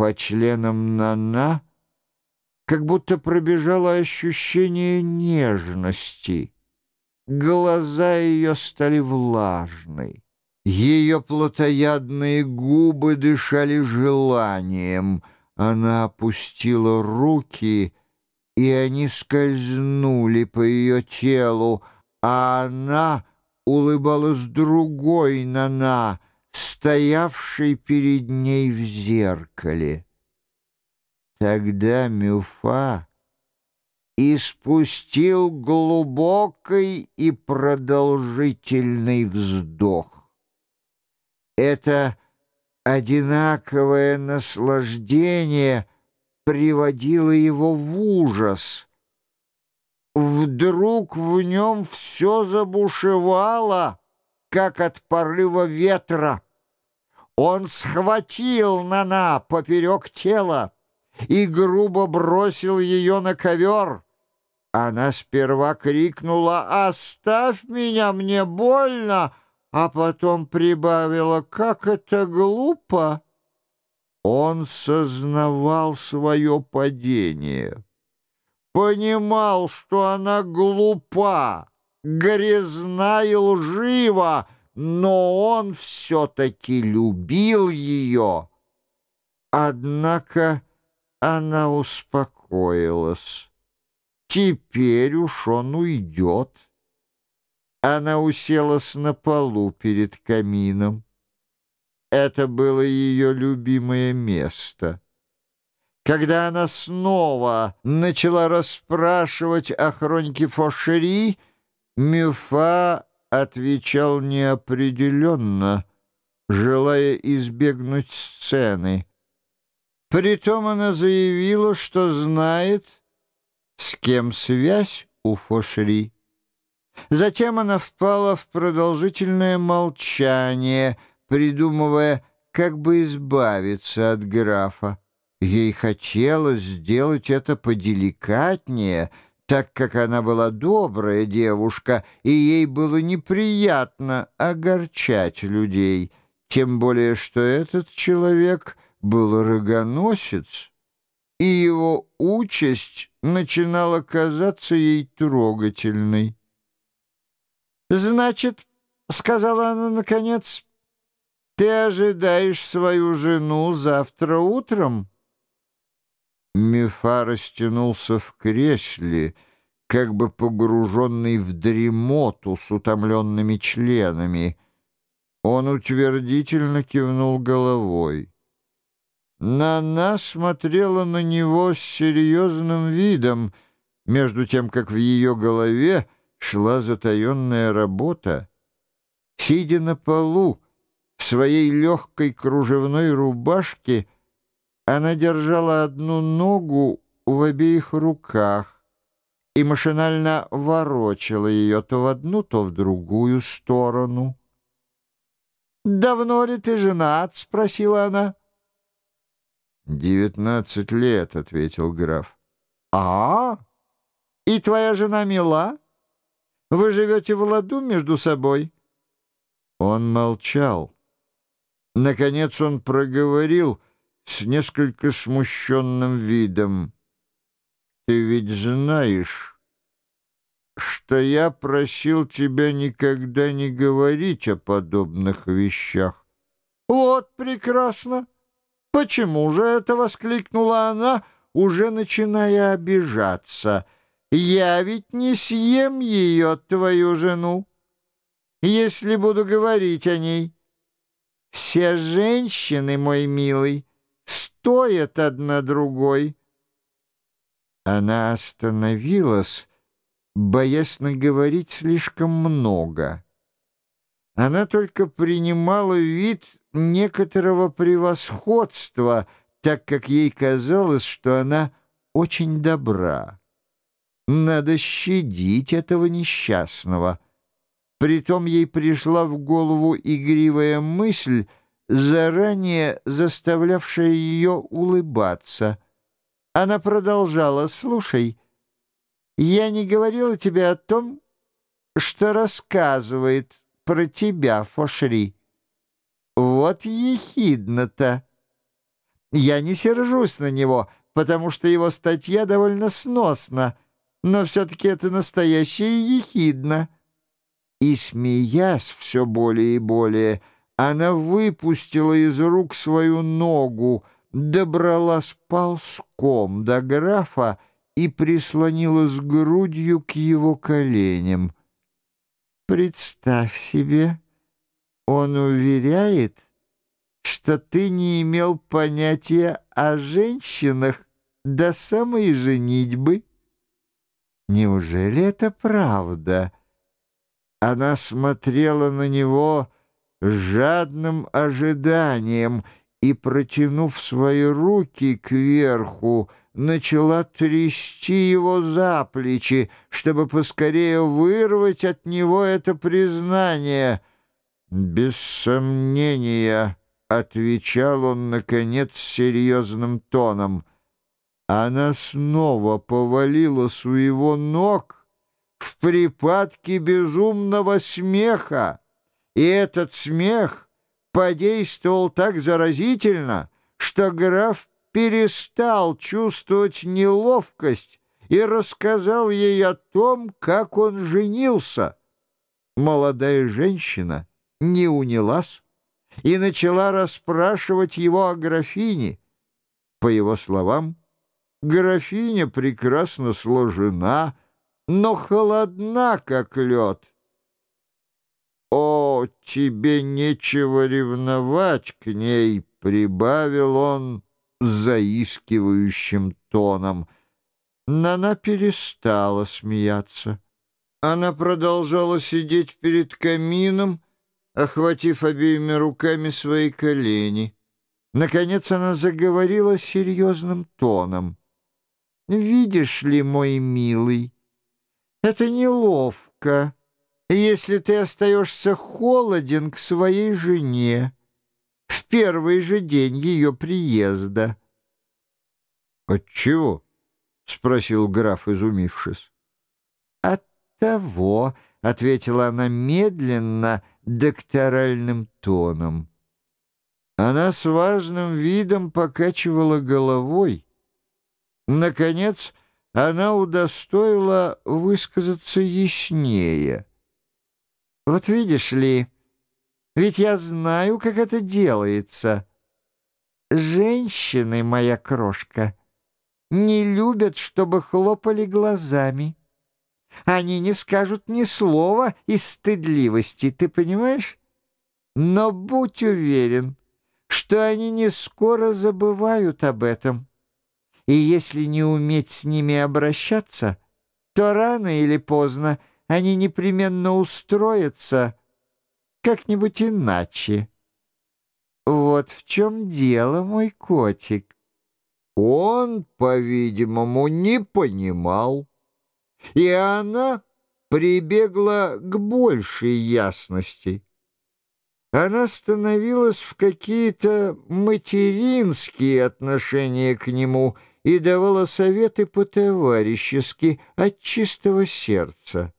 По членам Нана как будто пробежало ощущение нежности. Глаза ее стали влажны. Ее плотоядные губы дышали желанием. Она опустила руки, и они скользнули по ее телу, а она улыбалась другой Нана, стоявшей перед ней в зеркале. Тогда Мюфа испустил глубокий и продолжительный вздох. Это одинаковое наслаждение приводило его в ужас. Вдруг в нем все забушевало, как от порыва ветра. Он схватил Нана поперек тела и грубо бросил ее на ковер. Она сперва крикнула «Оставь меня, мне больно!» а потом прибавила «Как это глупо!» Он сознавал свое падение, понимал, что она глупа, грязна и лжива, но он все-таки любил ее. Однако она успокоилась. Теперь уж он уйдет. Она уселась на полу перед камином. Это было ее любимое место. Когда она снова начала расспрашивать о хронике Фошери, Мюфа отвечал неопределенно, желая избегнуть сцены. Притом она заявила, что знает, с кем связь у Фошери. Затем она впала в продолжительное молчание, придумывая, как бы избавиться от графа. Ей хотелось сделать это поделикатнее, так как она была добрая девушка, и ей было неприятно огорчать людей, тем более что этот человек был рогоносец, и его участь начинала казаться ей трогательной. «Значит, — сказала она наконец, — ты ожидаешь свою жену завтра утром?» Мифа растянулся в кресле, как бы погруженный в дремоту с утомленными членами. Он утвердительно кивнул головой. Нана смотрела на него с серьезным видом, между тем, как в ее голове шла затаенная работа. Сидя на полу, в своей легкой кружевной рубашке, она держала одну ногу в обеих руках и машинально ворочала ее то в одну, то в другую сторону. «Давно ли ты женат?» — спросила она. «Девятнадцать лет», — ответил граф. «А, и твоя жена мила?» Вы живете в ладу между собой?» Он молчал. Наконец он проговорил с несколько смущенным видом. «Ты ведь знаешь, что я просил тебя никогда не говорить о подобных вещах». «Вот прекрасно! Почему же это?» — воскликнула она, уже начиная обижаться — я ведь не съем ее, твою жену, если буду говорить о ней. Все женщины, мой милый, стоят одна другой. Она остановилась, боясь наговорить слишком много. Она только принимала вид некоторого превосходства, так как ей казалось, что она очень добра. Надо щадить этого несчастного. Притом ей пришла в голову игривая мысль, заранее заставлявшая ее улыбаться. Она продолжала, «Слушай, я не говорила тебе о том, что рассказывает про тебя Фошри. Вот ехидно-то. Я не сержусь на него, потому что его статья довольно сносна, но все-таки это настоящее ехидно». И, смеясь все более и более, она выпустила из рук свою ногу, добралась ползком до графа и прислонилась грудью к его коленям. «Представь себе, он уверяет, что ты не имел понятия о женщинах до самой женитьбы. Неужели это правда?» Она смотрела на него с жадным ожиданием и, протянув свои руки кверху, начала трясти его за плечи, чтобы поскорее вырвать от него это признание. «Без сомнения», — отвечал он, наконец, серьезным тоном. Она снова повалилась у его ног, в припадке безумного смеха, и этот смех подействовал так заразительно, что граф перестал чувствовать неловкость и рассказал ей о том, как он женился. Молодая женщина не унялась и начала расспрашивать его о графине. По его словам, графиня прекрасно сложена, но холодна, как лед. «О, тебе нечего ревновать к ней», — прибавил он заискивающим тоном. Но она перестала смеяться. Она продолжала сидеть перед камином, охватив обеими руками свои колени. Наконец она заговорила серьезным тоном. «Видишь ли, мой милый, это неловко, если ты остаешься холоден к своей жене в первый же день ее приезда. «Отчего?» — спросил граф, изумившись. «От того», — ответила она медленно, докторальным тоном. Она с важным видом покачивала головой. Наконец, она удостоила высказаться яснее. «Вот видишь ли, ведь я знаю, как это делается. Женщины, моя крошка, не любят, чтобы хлопали глазами. Они не скажут ни слова из стыдливости, ты понимаешь? Но будь уверен, что они не скоро забывают об этом» и если не уметь с ними обращаться, то рано или поздно они непременно устроятся как-нибудь иначе. Вот в чем дело, мой котик. Он, по-видимому, не понимал, и она прибегла к большей ясности. Она становилась в какие-то материнские отношения к нему — и давала советы по-товарищески от чистого сердца.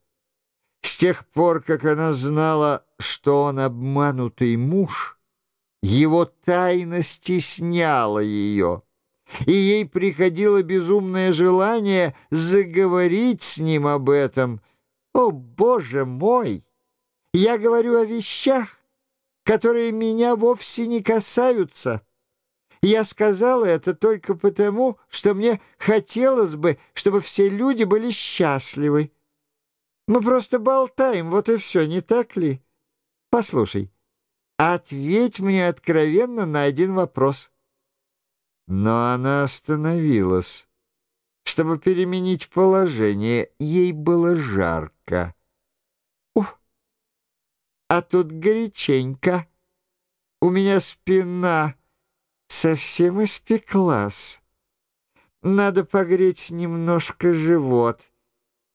С тех пор, как она знала, что он обманутый муж, его тайна стесняла ее, и ей приходило безумное желание заговорить с ним об этом. «О, Боже мой! Я говорю о вещах, которые меня вовсе не касаются». Я сказала это только потому, что мне хотелось бы, чтобы все люди были счастливы. Мы просто болтаем, вот и все, не так ли? Послушай, ответь мне откровенно на один вопрос. Но она остановилась, чтобы переменить положение. Ей было жарко. Ух, а тут горяченько. У меня спина совсем испеклась. Надо погреть немножко живот.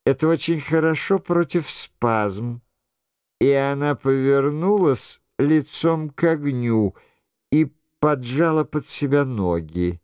Это очень хорошо против спазм. И она повернулась лицом к огню и поджала под себя ноги.